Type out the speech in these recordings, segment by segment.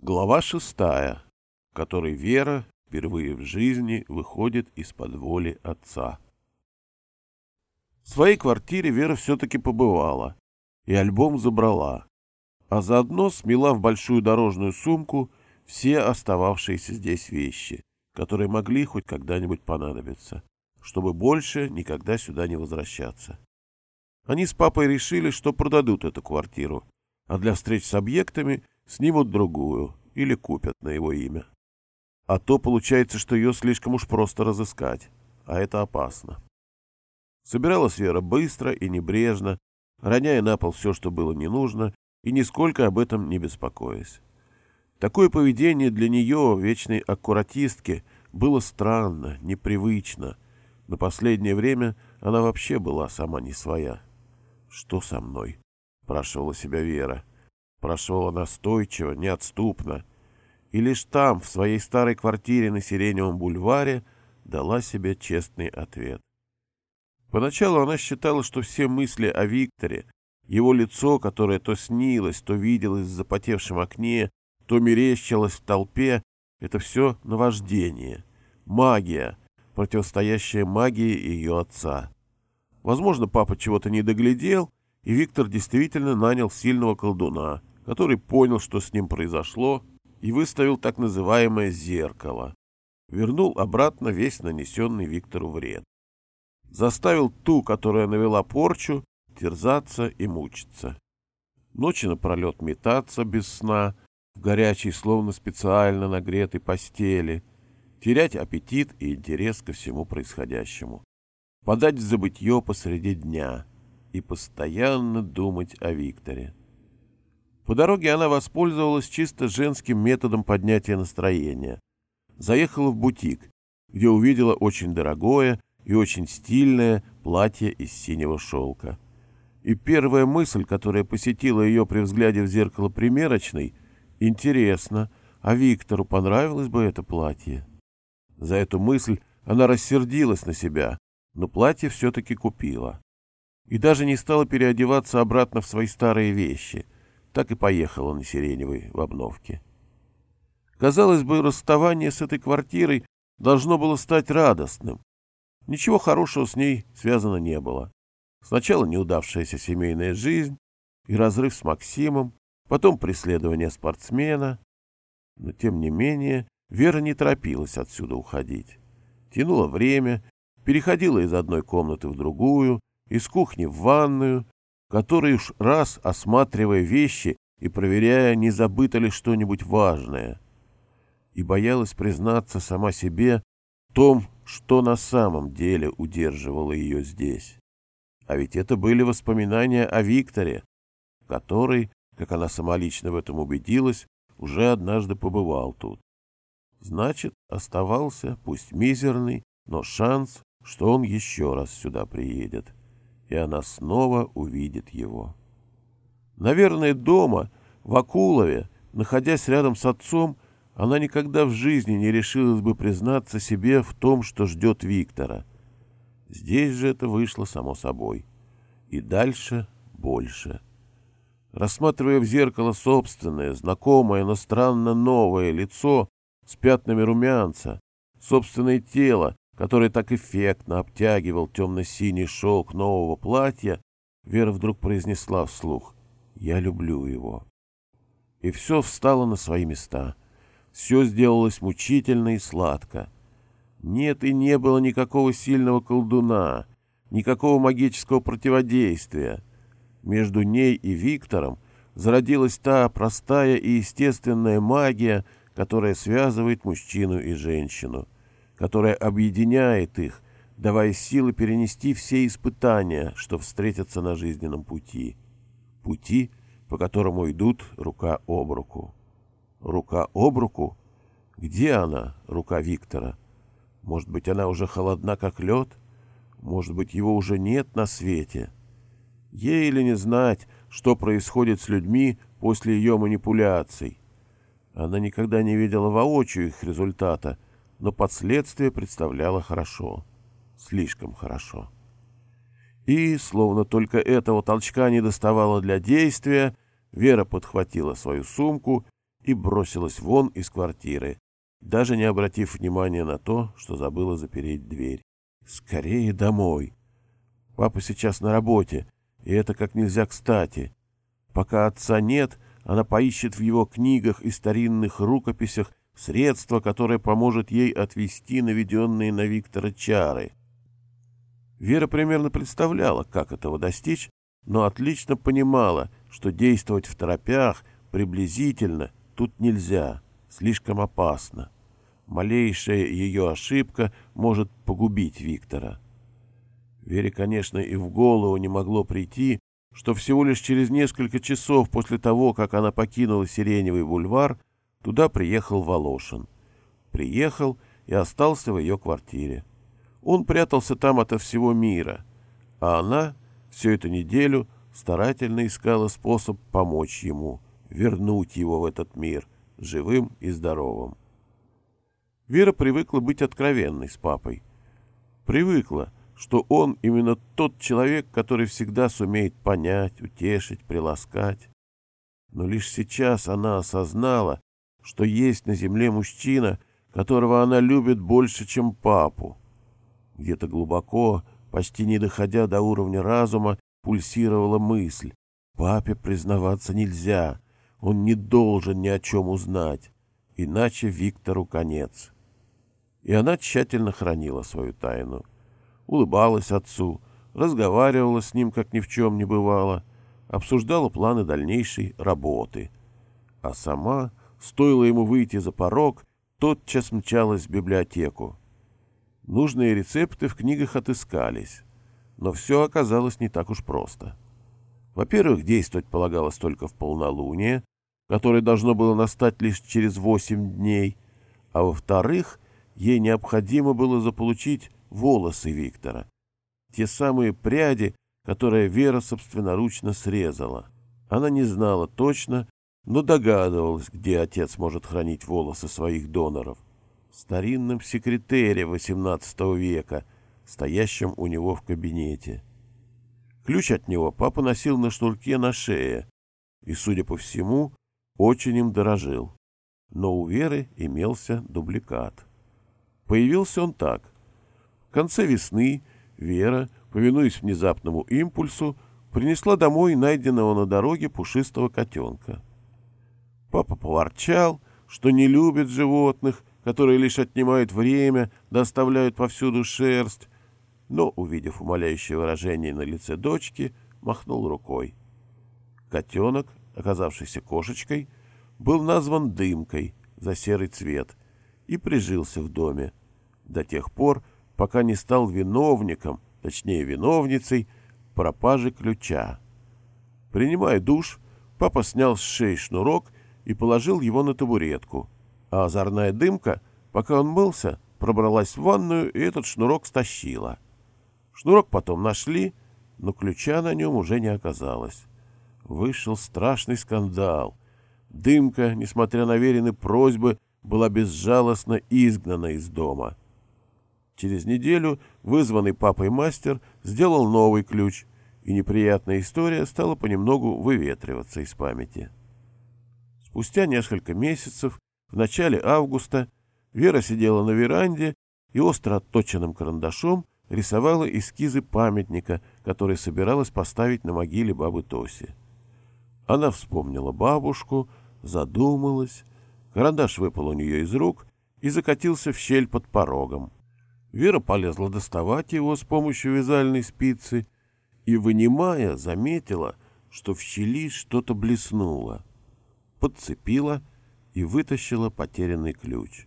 Глава шестая, в которой Вера впервые в жизни выходит из-под воли отца. В своей квартире Вера все-таки побывала и альбом забрала, а заодно смела в большую дорожную сумку все остававшиеся здесь вещи, которые могли хоть когда-нибудь понадобиться, чтобы больше никогда сюда не возвращаться. Они с папой решили, что продадут эту квартиру, а для встреч с объектами снимут другую или купят на его имя. А то получается, что ее слишком уж просто разыскать, а это опасно. Собиралась Вера быстро и небрежно, роняя на пол все, что было не нужно, и нисколько об этом не беспокоясь. Такое поведение для нее, вечной аккуратистки, было странно, непривычно. На последнее время она вообще была сама не своя. «Что со мной?» — спрашивала себя Вера. Прошел настойчиво, неотступно. И лишь там, в своей старой квартире на Сиреневом бульваре, дала себе честный ответ. Поначалу она считала, что все мысли о Викторе, его лицо, которое то снилось, то виделось в запотевшем окне, то мерещилось в толпе, это все наваждение, магия, противостоящая магии ее отца. Возможно, папа чего-то не доглядел, и Виктор действительно нанял сильного колдуна, который понял, что с ним произошло, и выставил так называемое «зеркало». Вернул обратно весь нанесенный Виктору вред. Заставил ту, которая навела порчу, терзаться и мучиться. Ночи напролет метаться без сна, в горячей, словно специально нагретой постели, терять аппетит и интерес ко всему происходящему, подать в забытье посреди дня и постоянно думать о Викторе. По дороге она воспользовалась чисто женским методом поднятия настроения. Заехала в бутик, где увидела очень дорогое и очень стильное платье из синего шелка. И первая мысль, которая посетила ее при взгляде в зеркало примерочной, интересно, а Виктору понравилось бы это платье? За эту мысль она рассердилась на себя, но платье все-таки купила. И даже не стала переодеваться обратно в свои старые вещи — так и поехала на Сиреневой в обновке. Казалось бы, расставание с этой квартирой должно было стать радостным. Ничего хорошего с ней связано не было. Сначала неудавшаяся семейная жизнь и разрыв с Максимом, потом преследование спортсмена. Но, тем не менее, Вера не торопилась отсюда уходить. Тянула время, переходила из одной комнаты в другую, из кухни в ванную, который уж раз, осматривая вещи и проверяя, не забыто ли что-нибудь важное, и боялась признаться сама себе в том, что на самом деле удерживало ее здесь. А ведь это были воспоминания о Викторе, который, как она самолично в этом убедилась, уже однажды побывал тут. Значит, оставался, пусть мизерный, но шанс, что он еще раз сюда приедет и она снова увидит его. Наверное, дома, в Акулове, находясь рядом с отцом, она никогда в жизни не решилась бы признаться себе в том, что ждет Виктора. Здесь же это вышло само собой. И дальше больше. Рассматривая в зеркало собственное, знакомое, но странно новое лицо с пятнами румянца, собственное тело, который так эффектно обтягивал темно-синий шелк нового платья, Вера вдруг произнесла вслух «Я люблю его». И все встало на свои места. Все сделалось мучительно и сладко. Нет и не было никакого сильного колдуна, никакого магического противодействия. Между ней и Виктором зародилась та простая и естественная магия, которая связывает мужчину и женщину — которая объединяет их, давая силы перенести все испытания, что встретятся на жизненном пути. Пути, по которому идут рука об руку. Рука об руку? Где она, рука Виктора? Может быть, она уже холодна, как лед? Может быть, его уже нет на свете? Ей или не знать, что происходит с людьми после ее манипуляций? Она никогда не видела воочию их результата — но последствия представляла хорошо, слишком хорошо. И, словно только этого толчка не доставало для действия, Вера подхватила свою сумку и бросилась вон из квартиры, даже не обратив внимания на то, что забыла запереть дверь. Скорее домой. Папа сейчас на работе, и это как нельзя кстати. Пока отца нет, она поищет в его книгах и старинных рукописях средство, которое поможет ей отвести наведенные на Виктора чары. Вера примерно представляла, как этого достичь, но отлично понимала, что действовать в торопях, приблизительно, тут нельзя, слишком опасно. Малейшая ее ошибка может погубить Виктора. Вере, конечно, и в голову не могло прийти, что всего лишь через несколько часов после того, как она покинула Сиреневый бульвар, туда приехал Волошин. Приехал и остался в ее квартире. Он прятался там ото всего мира, а она всю эту неделю старательно искала способ помочь ему, вернуть его в этот мир, живым и здоровым. Вера привыкла быть откровенной с папой. Привыкла, что он именно тот человек, который всегда сумеет понять, утешить, приласкать. Но лишь сейчас она осознала, что есть на земле мужчина, которого она любит больше, чем папу. Где-то глубоко, почти не доходя до уровня разума, пульсировала мысль. Папе признаваться нельзя, он не должен ни о чем узнать, иначе Виктору конец. И она тщательно хранила свою тайну. Улыбалась отцу, разговаривала с ним, как ни в чем не бывало, обсуждала планы дальнейшей работы. А сама Стоило ему выйти за порог, тотчас мчалась в библиотеку. Нужные рецепты в книгах отыскались, но все оказалось не так уж просто. Во-первых, действовать полагалось только в полнолуние, которое должно было настать лишь через восемь дней, а во-вторых, ей необходимо было заполучить волосы Виктора, те самые пряди, которые Вера собственноручно срезала. Она не знала точно, но догадывалась, где отец может хранить волосы своих доноров. В старинном секретере XVIII века, стоящем у него в кабинете. Ключ от него папа носил на шнурке на шее и, судя по всему, очень им дорожил. Но у Веры имелся дубликат. Появился он так. В конце весны Вера, повинуясь внезапному импульсу, принесла домой найденного на дороге пушистого котенка. Папа поворчал, что не любит животных, которые лишь отнимают время, доставляют повсюду шерсть, но, увидев умоляющее выражение на лице дочки, махнул рукой. Котенок, оказавшийся кошечкой, был назван Дымкой за серый цвет и прижился в доме до тех пор, пока не стал виновником, точнее виновницей, пропажи ключа. Принимая душ, папа снял с шеи шнурок и положил его на табуретку. А озорная дымка, пока он мылся, пробралась в ванную и этот шнурок стащила. Шнурок потом нашли, но ключа на нем уже не оказалось. Вышел страшный скандал. Дымка, несмотря на веренные просьбы, была безжалостно изгнана из дома. Через неделю вызванный папой мастер сделал новый ключ, и неприятная история стала понемногу выветриваться из памяти. Спустя несколько месяцев, в начале августа, Вера сидела на веранде и остро отточенным карандашом рисовала эскизы памятника, который собиралась поставить на могиле бабы Тоси. Она вспомнила бабушку, задумалась, карандаш выпал у нее из рук и закатился в щель под порогом. Вера полезла доставать его с помощью вязальной спицы и, вынимая, заметила, что в щели что-то блеснуло подцепила и вытащила потерянный ключ.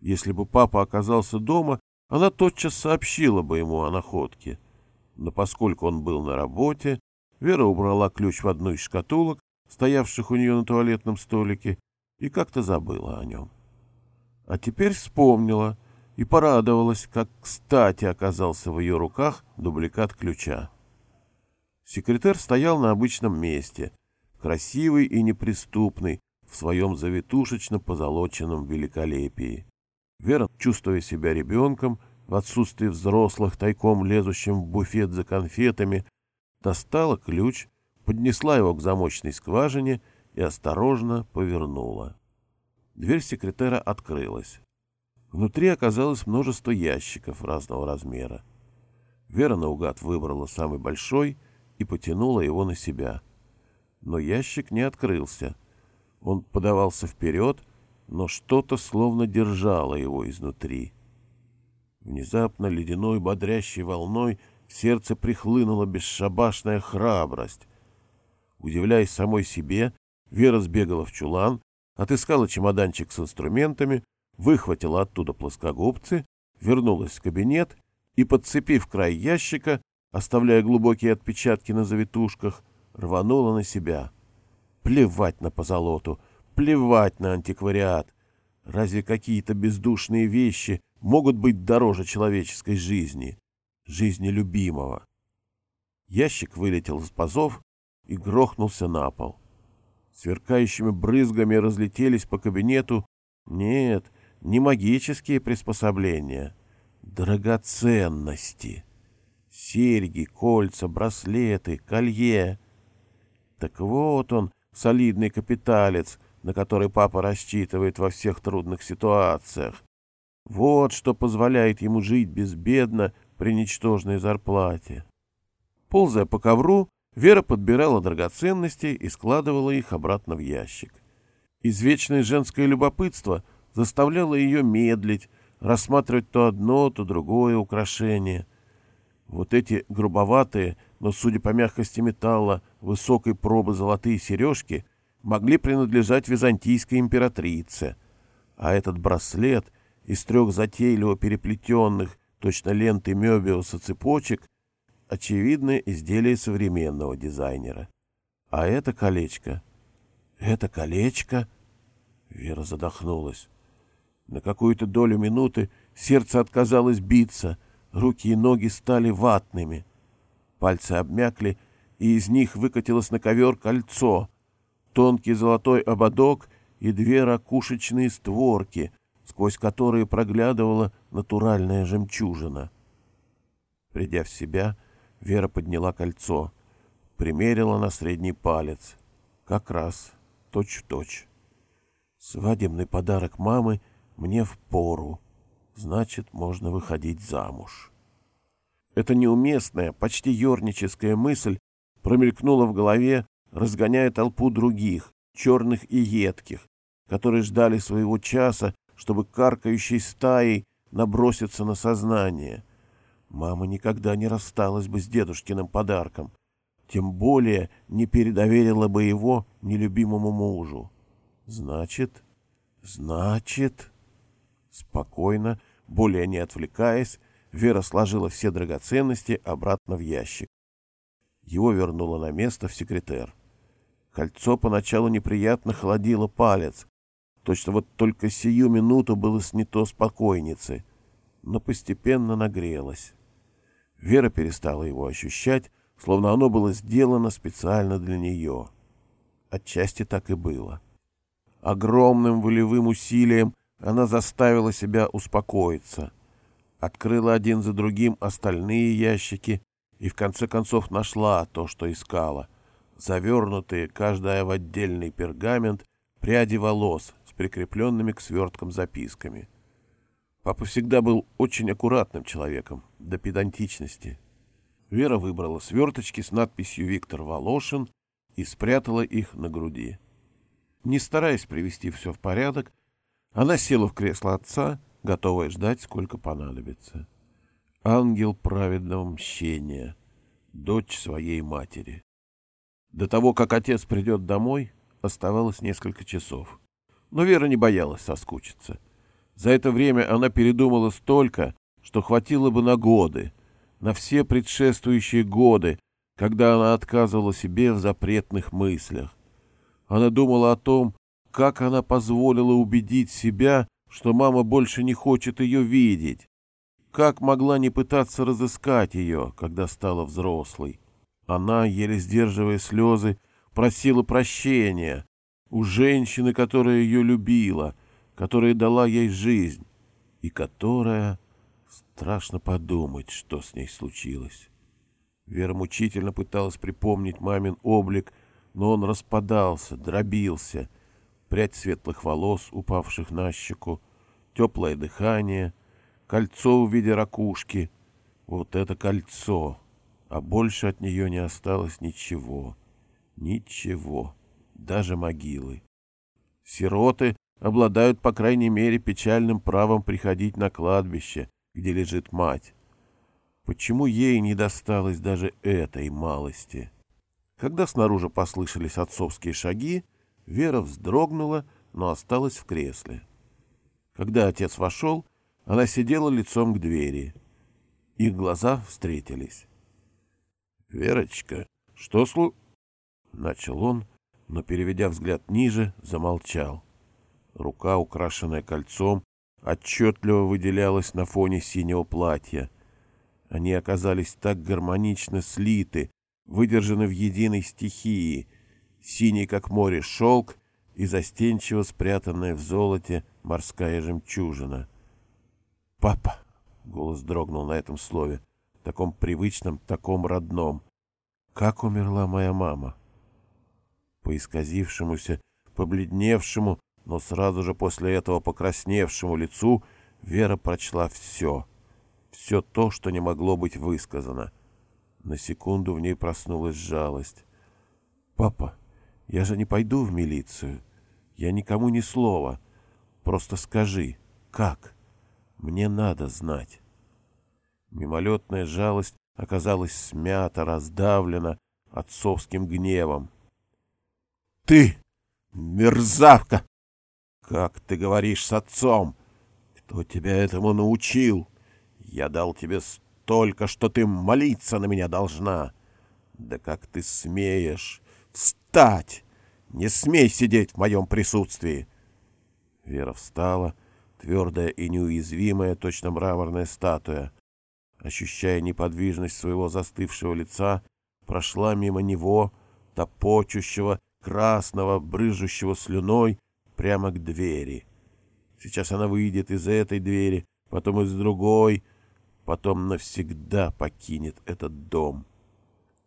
Если бы папа оказался дома, она тотчас сообщила бы ему о находке. Но поскольку он был на работе, Вера убрала ключ в одну из шкатулок, стоявших у нее на туалетном столике, и как-то забыла о нем. А теперь вспомнила и порадовалась, как кстати оказался в ее руках дубликат ключа. Секретарь стоял на обычном месте, красивый и неприступный в своем завитушечно позолоченном великолепии. Вера, чувствуя себя ребенком, в отсутствие взрослых, тайком лезущим в буфет за конфетами, достала ключ, поднесла его к замочной скважине и осторожно повернула. Дверь секретера открылась. Внутри оказалось множество ящиков разного размера. Вера наугад выбрала самый большой и потянула его на себя. Но ящик не открылся. Он подавался вперед, но что-то словно держало его изнутри. Внезапно ледяной бодрящей волной в сердце прихлынула бесшабашная храбрость. Удивляясь самой себе, Вера сбегала в чулан, отыскала чемоданчик с инструментами, выхватила оттуда плоскогубцы, вернулась в кабинет и, подцепив край ящика, оставляя глубокие отпечатки на завитушках, рванула на себя. Плевать на позолоту, плевать на антиквариат. Разве какие-то бездушные вещи могут быть дороже человеческой жизни, жизни любимого? Ящик вылетел из пазов и грохнулся на пол. Сверкающими брызгами разлетелись по кабинету. Нет, не магические приспособления. Драгоценности. Серьги, кольца, браслеты, колье. Так вот он, солидный капиталец, на который папа рассчитывает во всех трудных ситуациях. Вот что позволяет ему жить безбедно при ничтожной зарплате. Ползая по ковру, Вера подбирала драгоценности и складывала их обратно в ящик. Извечное женское любопытство заставляло ее медлить, рассматривать то одно, то другое украшение. Вот эти грубоватые, но, судя по мягкости металла, высокой пробы золотые сережки могли принадлежать византийской императрице, а этот браслет из трех затейливо переплетенных, точно ленты Мёбиуса цепочек — очевидное изделие современного дизайнера. А это колечко... Это колечко... Вера задохнулась. На какую-то долю минуты сердце отказалось биться, руки и ноги стали ватными. Пальцы обмякли, и из них выкатилось на ковер кольцо, тонкий золотой ободок и две ракушечные створки, сквозь которые проглядывала натуральная жемчужина. Придя в себя, Вера подняла кольцо, примерила на средний палец. Как раз, точь-в-точь. Свадебный подарок мамы мне в пору. Значит, можно выходить замуж. Эта неуместная, почти ерническая мысль промелькнула в голове, разгоняя толпу других, черных и едких, которые ждали своего часа, чтобы каркающей стаей наброситься на сознание — Мама никогда не рассталась бы с дедушкиным подарком, тем более не передоверила бы его нелюбимому мужу. Значит, значит... Спокойно, более не отвлекаясь, Вера сложила все драгоценности обратно в ящик. Его вернула на место в секретер. Кольцо поначалу неприятно холодило палец. Точно вот только сию минуту было снято спокойницы, но постепенно нагрелось. Вера перестала его ощущать, словно оно было сделано специально для нее. Отчасти так и было. Огромным волевым усилием она заставила себя успокоиться. Открыла один за другим остальные ящики и в конце концов нашла то, что искала. Завернутые, каждая в отдельный пергамент, пряди волос с прикрепленными к сверткам записками. Папа всегда был очень аккуратным человеком, до педантичности. Вера выбрала сверточки с надписью «Виктор Волошин» и спрятала их на груди. Не стараясь привести все в порядок, она села в кресло отца, готовая ждать, сколько понадобится. Ангел праведного мщения, дочь своей матери. До того, как отец придет домой, оставалось несколько часов. Но Вера не боялась соскучиться — за это время она передумала столько, что хватило бы на годы, на все предшествующие годы, когда она отказывала себе в запретных мыслях. Она думала о том, как она позволила убедить себя, что мама больше не хочет ее видеть, как могла не пытаться разыскать ее, когда стала взрослой. Она, еле сдерживая слезы, просила прощения у женщины, которая ее любила — которая дала ей жизнь и которая... Страшно подумать, что с ней случилось. Вера мучительно пыталась припомнить мамин облик, но он распадался, дробился. Прядь светлых волос, упавших на щеку, теплое дыхание, кольцо в виде ракушки. Вот это кольцо! А больше от нее не осталось ничего. Ничего. Даже могилы. Сироты обладают, по крайней мере, печальным правом приходить на кладбище, где лежит мать. Почему ей не досталось даже этой малости? Когда снаружи послышались отцовские шаги, Вера вздрогнула, но осталась в кресле. Когда отец вошел, она сидела лицом к двери. Их глаза встретились. — Верочка, что слу... — начал он, но, переведя взгляд ниже, замолчал. Рука, украшенная кольцом, отчетливо выделялась на фоне синего платья. Они оказались так гармонично слиты, выдержаны в единой стихии, синий, как море, шелк и застенчиво спрятанная в золоте морская жемчужина. «Папа!» — голос дрогнул на этом слове, таком привычном, таком родном. «Как умерла моя мама?» По исказившемуся, побледневшему, но сразу же после этого покрасневшему лицу Вера прочла все. Все то, что не могло быть высказано. На секунду в ней проснулась жалость. «Папа, я же не пойду в милицию. Я никому ни слова. Просто скажи, как? Мне надо знать». Мимолетная жалость оказалась смята, раздавлена отцовским гневом. «Ты, мерзавка!» «Как ты говоришь с отцом? Кто тебя этому научил? Я дал тебе столько, что ты молиться на меня должна. Да как ты смеешь? Встать! Не смей сидеть в моем присутствии!» Вера встала, твердая и неуязвимая, точно мраморная статуя. Ощущая неподвижность своего застывшего лица, прошла мимо него, топочущего, красного, брыжущего слюной, прямо к двери. Сейчас она выйдет из этой двери, потом из другой, потом навсегда покинет этот дом.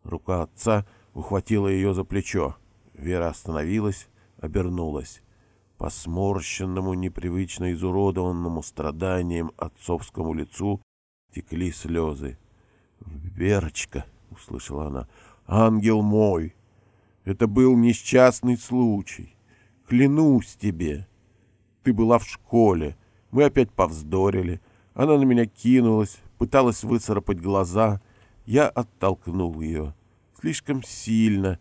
Рука отца ухватила ее за плечо. Вера остановилась, обернулась. По сморщенному, непривычно изуродованному страданием отцовскому лицу текли слезы. «Верочка!» — услышала она. «Ангел мой! Это был несчастный случай. Клянусь тебе. Ты была в школе. Мы опять повздорили. Она на меня кинулась, пыталась выцарапать глаза. Я оттолкнул ее. Слишком сильно.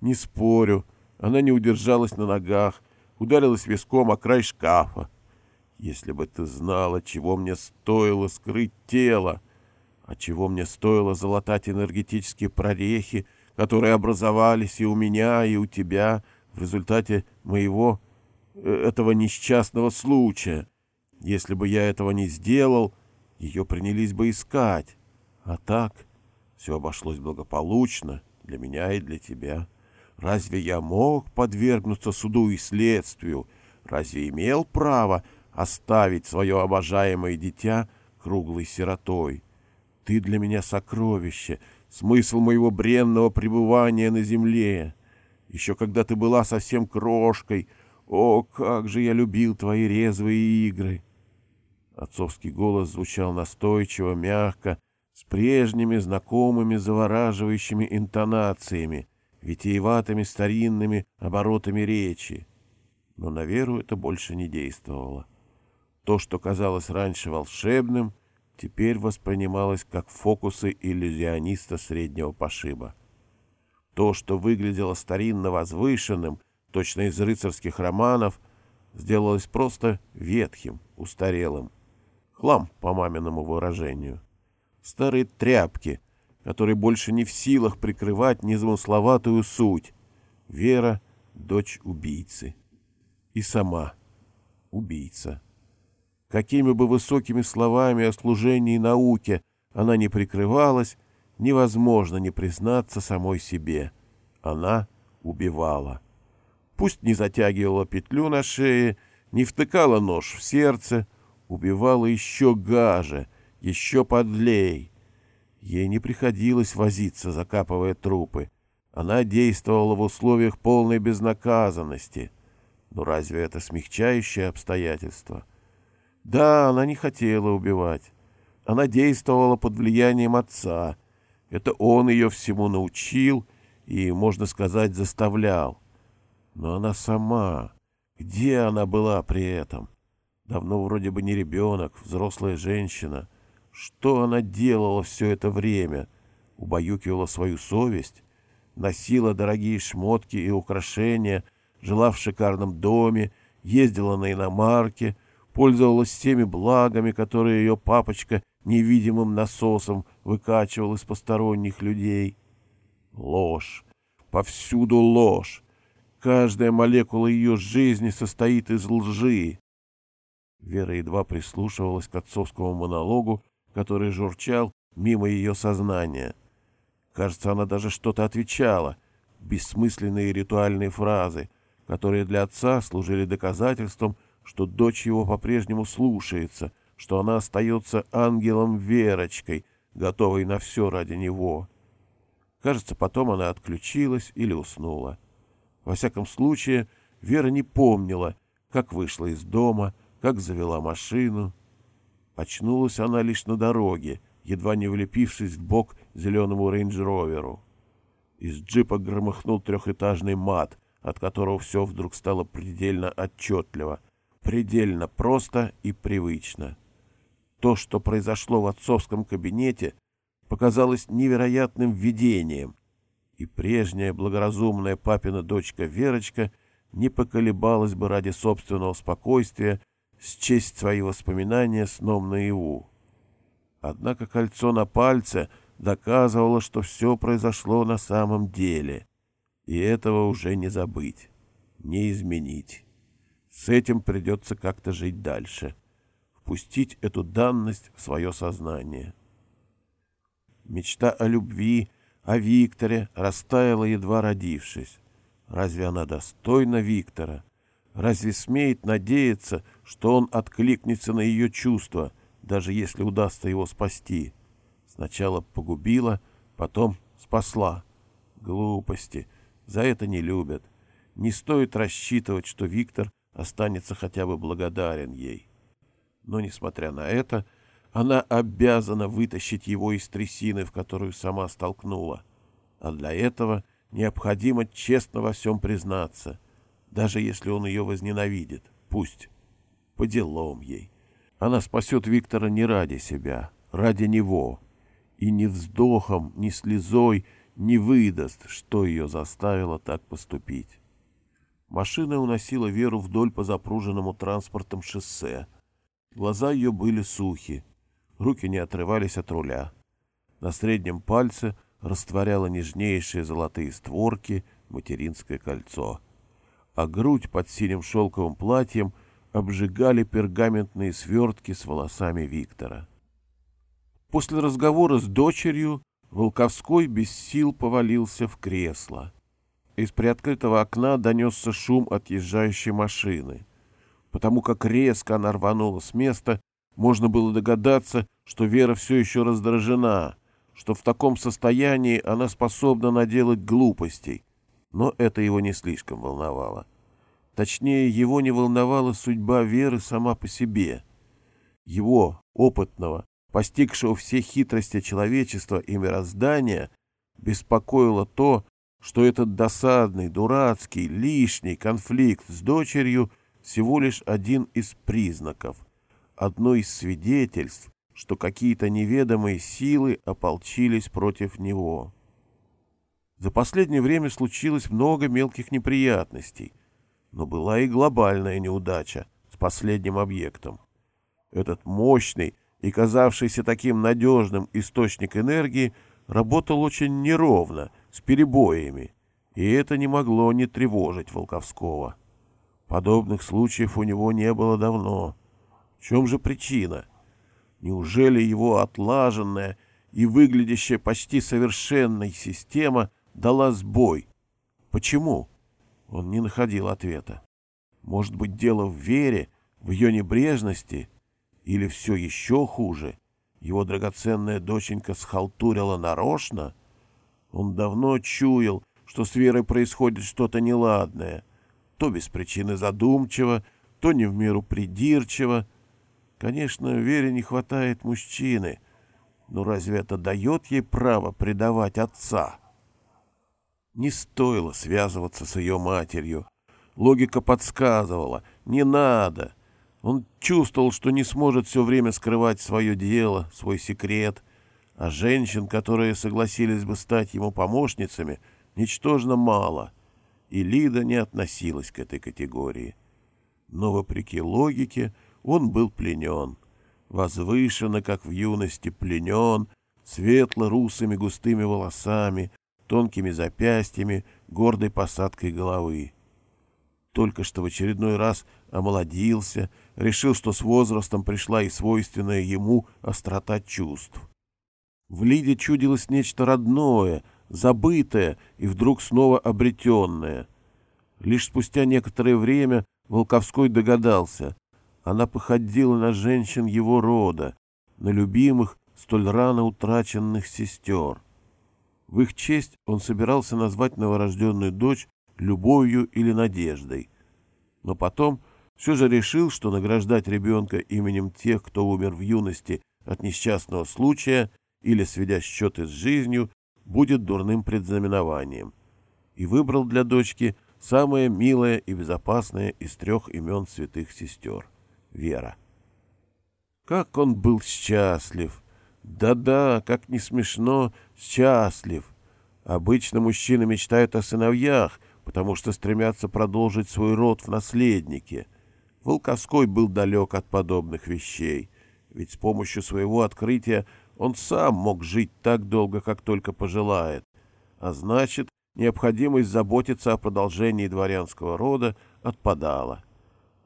Не спорю. Она не удержалась на ногах. Ударилась виском о край шкафа. Если бы ты знала, чего мне стоило скрыть тело, а чего мне стоило залатать энергетические прорехи, которые образовались и у меня, и у тебя — в результате моего э, этого несчастного случая. Если бы я этого не сделал, ее принялись бы искать. А так все обошлось благополучно для меня и для тебя. Разве я мог подвергнуться суду и следствию? Разве имел право оставить свое обожаемое дитя круглой сиротой? Ты для меня сокровище, смысл моего бренного пребывания на земле. Еще когда ты была совсем крошкой. О, как же я любил твои резвые игры!» Отцовский голос звучал настойчиво, мягко, с прежними знакомыми завораживающими интонациями, витиеватыми старинными оборотами речи. Но на веру это больше не действовало. То, что казалось раньше волшебным, теперь воспринималось как фокусы иллюзиониста среднего пошиба. То, что выглядело старинно возвышенным, точно из рыцарских романов, сделалось просто ветхим, устарелым. Хлам, по маминому выражению. Старые тряпки, которые больше не в силах прикрывать незамысловатую суть. Вера — дочь убийцы. И сама убийца. Какими бы высокими словами о служении науке она не прикрывалась, невозможно не признаться самой себе. Она убивала. Пусть не затягивала петлю на шее, не втыкала нож в сердце, убивала еще гаже, еще подлей. Ей не приходилось возиться, закапывая трупы. Она действовала в условиях полной безнаказанности. Но разве это смягчающее обстоятельство? Да, она не хотела убивать. Она действовала под влиянием отца. Это он ее всему научил и, можно сказать, заставлял. Но она сама... Где она была при этом? Давно вроде бы не ребенок, взрослая женщина. Что она делала все это время? Убаюкивала свою совесть? Носила дорогие шмотки и украшения, жила в шикарном доме, ездила на иномарке, пользовалась теми благами, которые ее папочка невидимым насосом выкачивал из посторонних людей. Ложь. Повсюду ложь. Каждая молекула ее жизни состоит из лжи. Вера едва прислушивалась к отцовскому монологу, который журчал мимо ее сознания. Кажется, она даже что-то отвечала, бессмысленные ритуальные фразы, которые для отца служили доказательством, что дочь его по-прежнему слушается, что она остается ангелом Верочкой, готовой на все ради него. Кажется, потом она отключилась или уснула. Во всяком случае, Вера не помнила, как вышла из дома, как завела машину. Очнулась она лишь на дороге, едва не влепившись в бок зеленому рейндж-роверу. Из джипа громыхнул трехэтажный мат, от которого все вдруг стало предельно отчетливо, предельно просто и привычно. То, что произошло в отцовском кабинете, показалось невероятным видением, и прежняя благоразумная папина дочка Верочка не поколебалась бы ради собственного спокойствия счесть свои воспоминания сном наяву. Однако кольцо на пальце доказывало, что все произошло на самом деле, и этого уже не забыть, не изменить. С этим придется как-то жить дальше, впустить эту данность в свое сознание. Мечта о любви — а Викторе растаяла, едва родившись. Разве она достойна Виктора? Разве смеет надеяться, что он откликнется на ее чувства, даже если удастся его спасти? Сначала погубила, потом спасла. Глупости. За это не любят. Не стоит рассчитывать, что Виктор останется хотя бы благодарен ей. Но, несмотря на это, она обязана вытащить его из трясины, в которую сама столкнула. А для этого необходимо честно во всем признаться, даже если он ее возненавидит. Пусть. По делам ей. Она спасет Виктора не ради себя, ради него. И ни вздохом, ни слезой не выдаст, что ее заставило так поступить. Машина уносила Веру вдоль по запруженному транспортом шоссе. Глаза ее были сухи, руки не отрывались от руля. На среднем пальце растворяло нежнейшие золотые створки материнское кольцо, а грудь под синим шелковым платьем обжигали пергаментные свертки с волосами Виктора. После разговора с дочерью Волковской без сил повалился в кресло. Из приоткрытого окна донесся шум отъезжающей машины. Потому как резко она рванула с места, можно было догадаться, что Вера все еще раздражена, что в таком состоянии она способна наделать глупостей. Но это его не слишком волновало. Точнее, его не волновала судьба Веры сама по себе. Его, опытного, постигшего все хитрости человечества и мироздания, беспокоило то, что этот досадный, дурацкий, лишний конфликт с дочерью всего лишь один из признаков — одно из свидетельств, что какие-то неведомые силы ополчились против него. За последнее время случилось много мелких неприятностей, но была и глобальная неудача с последним объектом. Этот мощный и казавшийся таким надежным источник энергии работал очень неровно, с перебоями, и это не могло не тревожить Волковского. Подобных случаев у него не было давно. В чем же причина? Неужели его отлаженная и выглядящая почти совершенной система дала сбой? Почему? Он не находил ответа. Может быть, дело в вере, в ее небрежности? Или все еще хуже? Его драгоценная доченька схалтурила нарочно? Он давно чуял, что с Верой происходит что-то неладное. То без причины задумчиво, то не в меру придирчиво. Конечно, Вере не хватает мужчины, но разве это дает ей право предавать отца? Не стоило связываться с ее матерью. Логика подсказывала «не надо». Он чувствовал, что не сможет все время скрывать свое дело, свой секрет, а женщин, которые согласились бы стать ему помощницами – ничтожно мало, и Лида не относилась к этой категории. Но, вопреки логике, он был пленен, возвышенно, как в юности, пленен, светло-русыми густыми волосами, тонкими запястьями, гордой посадкой головы. Только что в очередной раз омолодился, решил, что с возрастом пришла и свойственная ему острота чувств. В Лиде чудилось нечто родное, забытое и вдруг снова обретенное. Лишь спустя некоторое время Волковской догадался. Она походила на женщин его рода, на любимых, столь рано утраченных сестер. В их честь он собирался назвать новорожденную дочь любовью или надеждой. Но потом все же решил, что награждать ребенка именем тех, кто умер в юности от несчастного случая или сведя счеты с жизнью, будет дурным предзнаменованием, и выбрал для дочки самое милое и безопасное из трех имен святых сестер — Вера. Как он был счастлив! Да-да, как не смешно, счастлив! Обычно мужчины мечтают о сыновьях, потому что стремятся продолжить свой род в наследнике. Волковской был далек от подобных вещей, ведь с помощью своего открытия он сам мог жить так долго, как только пожелает, а значит, необходимость заботиться о продолжении дворянского рода отпадала.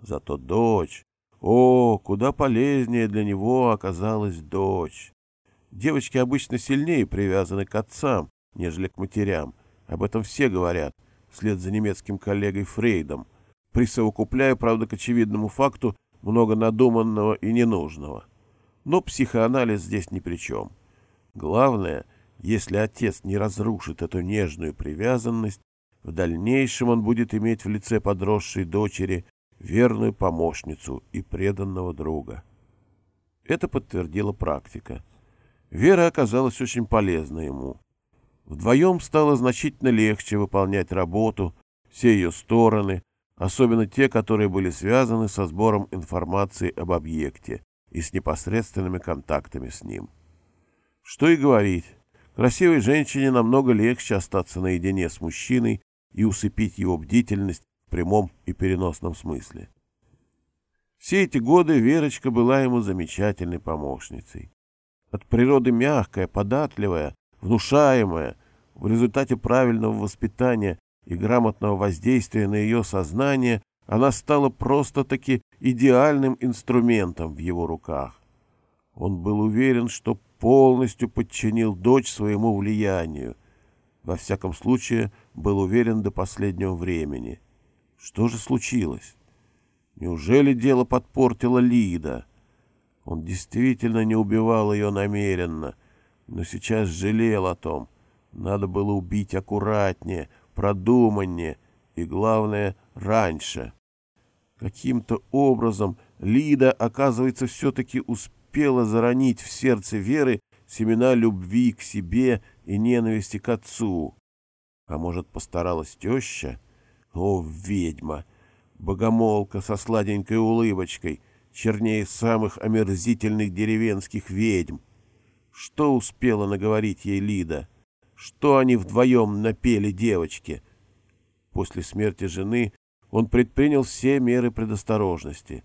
Зато дочь... О, куда полезнее для него оказалась дочь. Девочки обычно сильнее привязаны к отцам, нежели к матерям. Об этом все говорят, вслед за немецким коллегой Фрейдом, присовокупляя, правда, к очевидному факту много надуманного и ненужного. Но психоанализ здесь ни при чем. Главное, если отец не разрушит эту нежную привязанность, в дальнейшем он будет иметь в лице подросшей дочери верную помощницу и преданного друга. Это подтвердила практика. Вера оказалась очень полезна ему. Вдвоем стало значительно легче выполнять работу, все ее стороны, особенно те, которые были связаны со сбором информации об объекте, и с непосредственными контактами с ним. Что и говорить, красивой женщине намного легче остаться наедине с мужчиной и усыпить его бдительность в прямом и переносном смысле. Все эти годы Верочка была ему замечательной помощницей. От природы мягкая, податливая, внушаемая, в результате правильного воспитания и грамотного воздействия на ее сознание она стала просто-таки идеальным инструментом в его руках. Он был уверен, что полностью подчинил дочь своему влиянию. Во всяком случае, был уверен до последнего времени. Что же случилось? Неужели дело подпортила Лида? Он действительно не убивал ее намеренно, но сейчас жалел о том. Надо было убить аккуратнее, продуманнее и, главное, раньше. Каким-то образом Лида, оказывается, все-таки успела заронить в сердце Веры семена любви к себе и ненависти к отцу. А может, постаралась теща? О, ведьма! Богомолка со сладенькой улыбочкой, чернее самых омерзительных деревенских ведьм. Что успела наговорить ей Лида? Что они вдвоем напели девочке? После смерти жены он предпринял все меры предосторожности.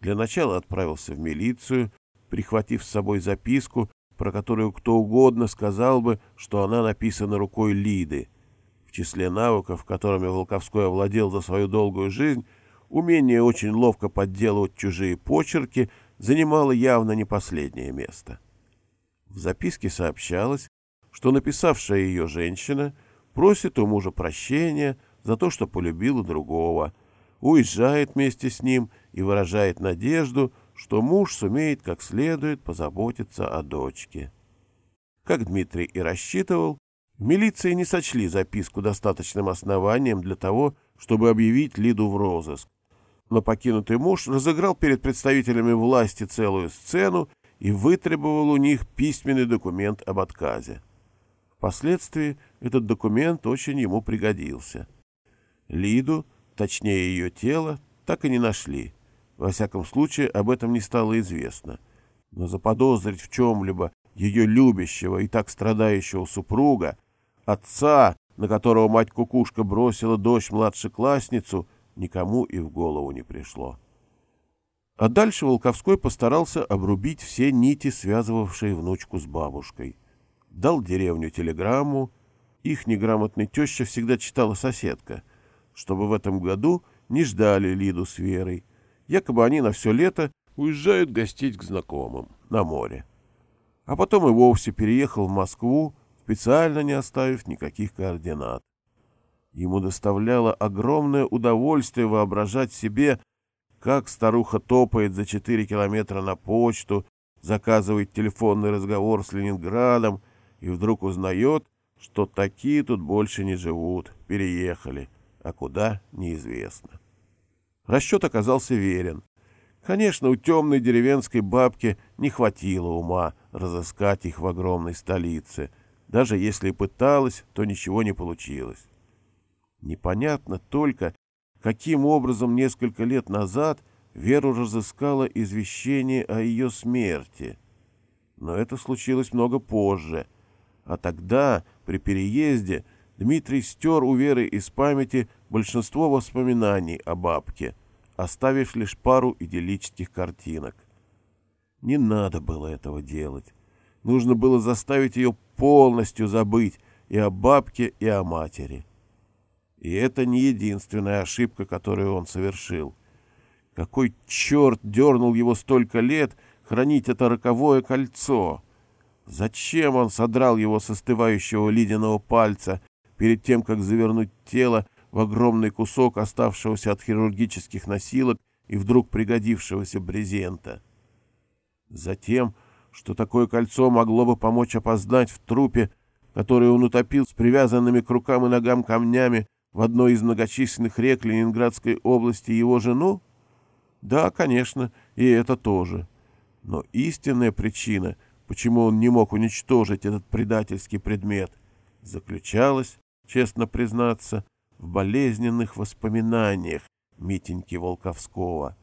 Для начала отправился в милицию, прихватив с собой записку, про которую кто угодно сказал бы, что она написана рукой Лиды. В числе навыков, которыми Волковской овладел за свою долгую жизнь, умение очень ловко подделывать чужие почерки занимало явно не последнее место. В записке сообщалось, что написавшая ее женщина просит у мужа прощения за то, что полюбила другого, уезжает вместе с ним и выражает надежду, что муж сумеет как следует позаботиться о дочке. Как Дмитрий и рассчитывал, В милиции не сочли записку достаточным основанием для того, чтобы объявить Лиду в розыск. Но покинутый муж разыграл перед представителями власти целую сцену и вытребовал у них письменный документ об отказе. Впоследствии этот документ очень ему пригодился. Лиду, точнее ее тело, так и не нашли. Во всяком случае, об этом не стало известно. Но заподозрить в чем-либо ее любящего и так страдающего супруга, отца, на которого мать-кукушка бросила дочь-младшеклассницу, никому и в голову не пришло. А дальше Волковской постарался обрубить все нити, связывавшие внучку с бабушкой. Дал деревню телеграмму, их неграмотной теща всегда читала соседка, чтобы в этом году не ждали Лиду с Верой. Якобы они на все лето уезжают гостить к знакомым на море. А потом и вовсе переехал в Москву, специально не оставив никаких координат. Ему доставляло огромное удовольствие воображать себе, как старуха топает за четыре километра на почту, заказывает телефонный разговор с Ленинградом и вдруг узнает, что такие тут больше не живут, переехали, а куда — неизвестно. Расчет оказался верен. Конечно, у темной деревенской бабки не хватило ума разыскать их в огромной столице — даже если и пыталась, то ничего не получилось. Непонятно только, каким образом несколько лет назад Веру разыскала извещение о ее смерти. Но это случилось много позже. А тогда, при переезде, Дмитрий стер у Веры из памяти большинство воспоминаний о бабке, оставив лишь пару идиллических картинок. Не надо было этого делать. Нужно было заставить ее полностью забыть и о бабке, и о матери. И это не единственная ошибка, которую он совершил. Какой черт дернул его столько лет хранить это роковое кольцо? Зачем он содрал его с остывающего ледяного пальца перед тем, как завернуть тело в огромный кусок оставшегося от хирургических носилок и вдруг пригодившегося брезента? Затем что такое кольцо могло бы помочь опознать в трупе, который он утопил с привязанными к рукам и ногам камнями в одной из многочисленных рек Ленинградской области его жену? Да, конечно, и это тоже. Но истинная причина, почему он не мог уничтожить этот предательский предмет, заключалась, честно признаться, в болезненных воспоминаниях Митеньки Волковского.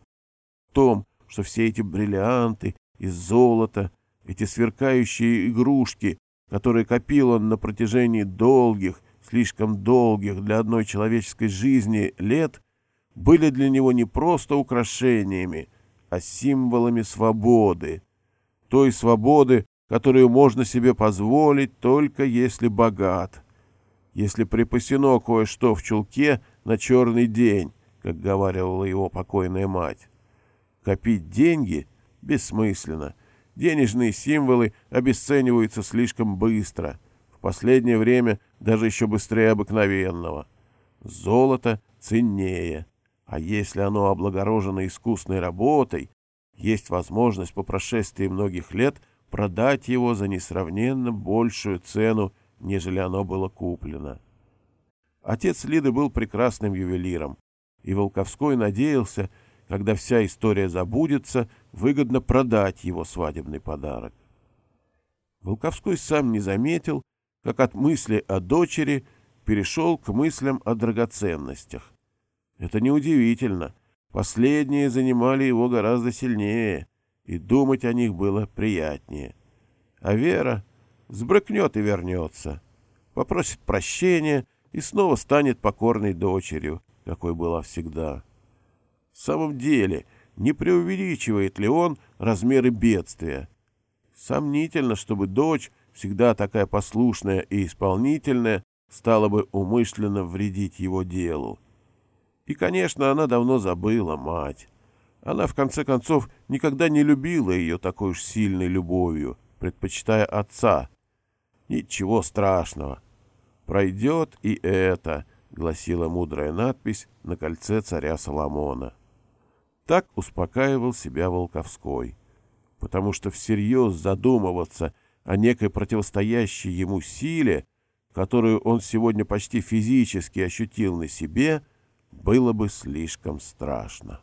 В том, что все эти бриллианты из золота, эти сверкающие игрушки, которые копил он на протяжении долгих, слишком долгих для одной человеческой жизни лет, были для него не просто украшениями, а символами свободы. Той свободы, которую можно себе позволить только если богат. Если припасено кое-что в чулке на черный день, как говорила его покойная мать. Копить деньги бессмысленно, Денежные символы обесцениваются слишком быстро, в последнее время даже еще быстрее обыкновенного. Золото ценнее, а если оно облагорожено искусной работой, есть возможность по прошествии многих лет продать его за несравненно большую цену, нежели оно было куплено. Отец Лиды был прекрасным ювелиром, и Волковской надеялся, когда вся история забудется, выгодно продать его свадебный подарок. Волковской сам не заметил, как от мысли о дочери перешел к мыслям о драгоценностях. Это неудивительно. Последние занимали его гораздо сильнее, и думать о них было приятнее. А Вера сбрыкнет и вернется, попросит прощения и снова станет покорной дочерью, какой была всегда. В самом деле, не преувеличивает ли он размеры бедствия? Сомнительно, чтобы дочь, всегда такая послушная и исполнительная, стала бы умышленно вредить его делу. И, конечно, она давно забыла мать. Она, в конце концов, никогда не любила ее такой уж сильной любовью, предпочитая отца. Ничего страшного. Пройдет и это, — гласила мудрая надпись на кольце царя Соломона. Так успокаивал себя Волковской, потому что всерьез задумываться о некой противостоящей ему силе которую он сегодня почти физически ощутил на себе, было бы слишком страшно.